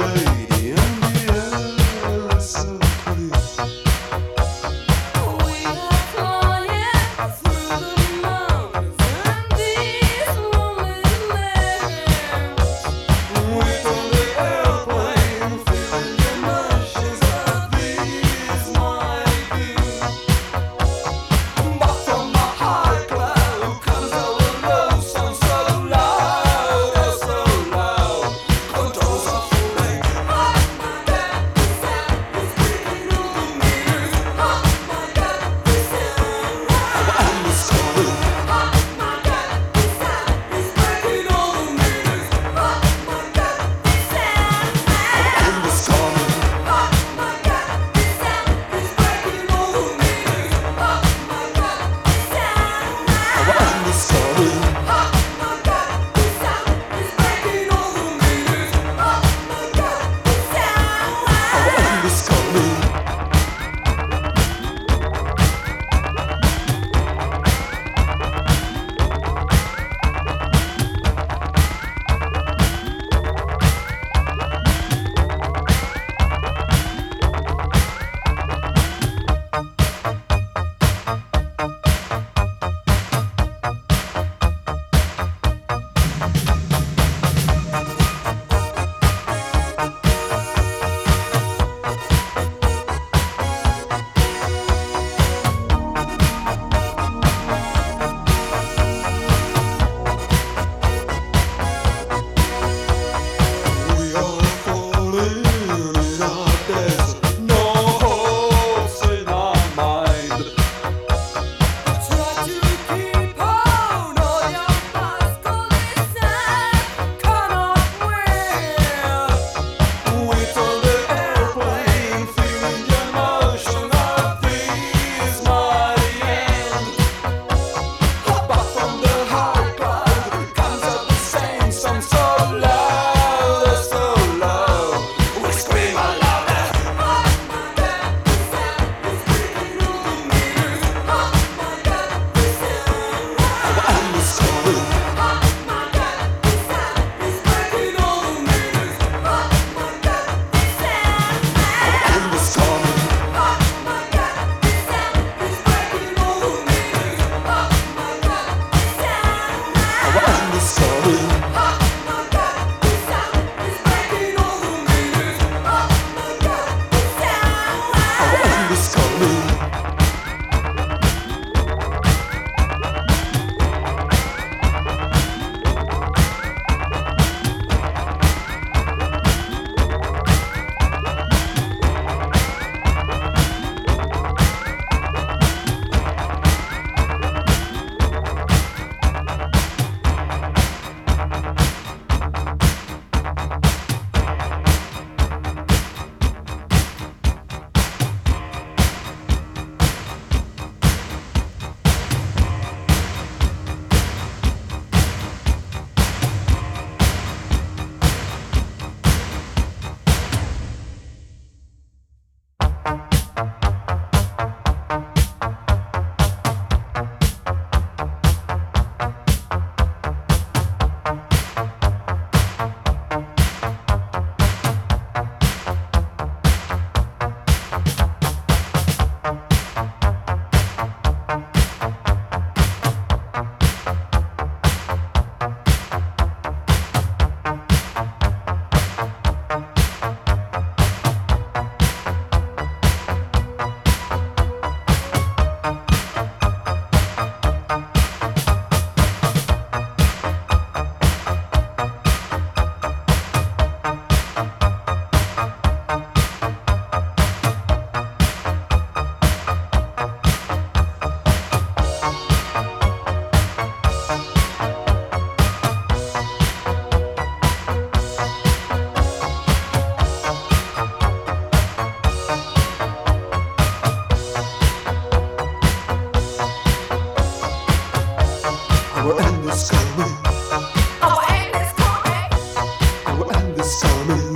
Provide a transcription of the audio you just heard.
good. Bye. Our end is coming. Our end is coming. Our end is coming.